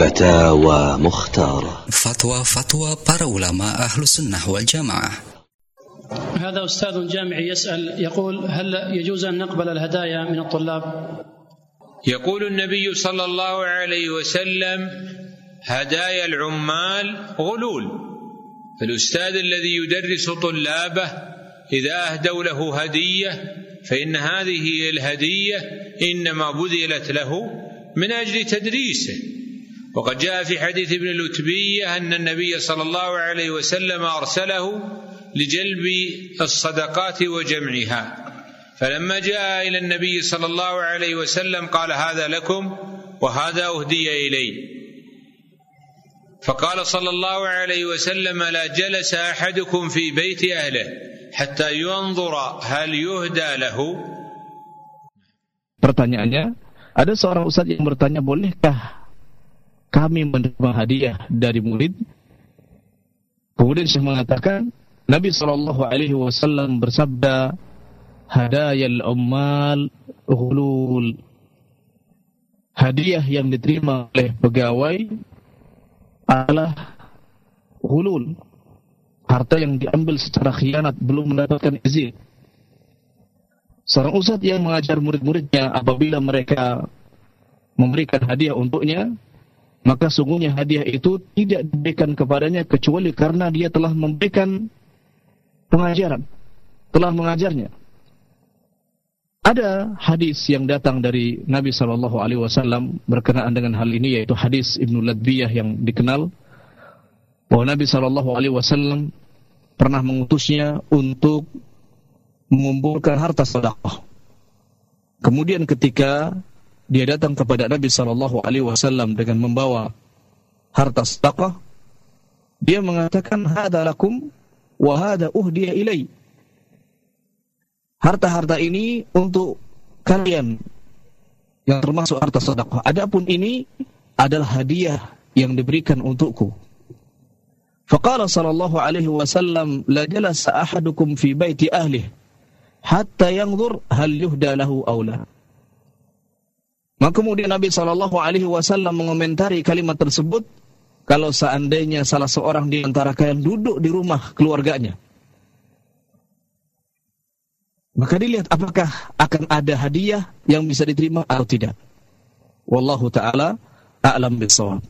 فتاوى مختارة. فتوى فتوى para ulama أهل السنة والجماعة. هذا أستاذ جامعي يسأل يقول هل يجوز أن نقبل الهدايا من الطلاب؟ يقول النبي صلى الله عليه وسلم هدايا العمال غلول. الأستاذ الذي يدرس طلابه إذا أهدوا له هدية فإن هذه الهدية إنما بذلت له من أجل تدريسه. وقد جاء في حديث ابن الأتبية أن النبي صلى الله عليه وسلم أرسله لجلب الصدقات وجمعها. فلما جاء إلى النبي صلى الله عليه وسلم قال هذا لكم وهذا أهدي إلي. فقال صلى الله عليه وسلم لا جلس أحدكم في بيت أهله حتى ينظر هل يهدى له. Pertanyaannya, ada seorang ustaz yang bertanya, bolehkah kami menerima hadiah dari murid? Kemudian Syekh mengatakan, Nabi SAW bersabda, Hadayal ummal ghulul. Hadiah yang diterima oleh pegawai adalah ghulul. Harta yang diambil secara khianat belum mendapatkan izin. Seorang ustaz yang mengajar murid-muridnya apabila mereka memberikan hadiah untuknya, maka sungguhnya hadiah itu tidak diberikan kepadanya kecuali karena dia telah memberikan pengajaran, telah mengajarnya. Ada hadis yang datang dari Nabi sallallahu alaihi wasallam berkenaan dengan hal ini yaitu hadis Ibnu Ladbiyah yang dikenal bahwa Nabi sallallahu alaihi wasallam pernah mengutusnya untuk mengumpulkan harta sedekah. Kemudian ketika dia datang kepada Nabi sallallahu alaihi wasallam dengan membawa harta sedekah, dia mengatakan hadza lakum wa hadza uhdiya ilai. Harta-harta ini untuk kalian yang termasuk harta sedekah. Adapun ini adalah hadiah yang diberikan untukku. Faqala sallallahu alaihi wasallam la jalasa ahadukum fi baiti ahlihi hatta yanzur hal yuhda lahu aula. Kemudian Nabi sallallahu alaihi wasallam mengomentari kalimat tersebut kalau seandainya salah seorang di antara kalian duduk di rumah keluarganya maka dilihat apakah akan ada hadiah yang bisa diterima atau tidak. Wallahu taala a'lam bissawab.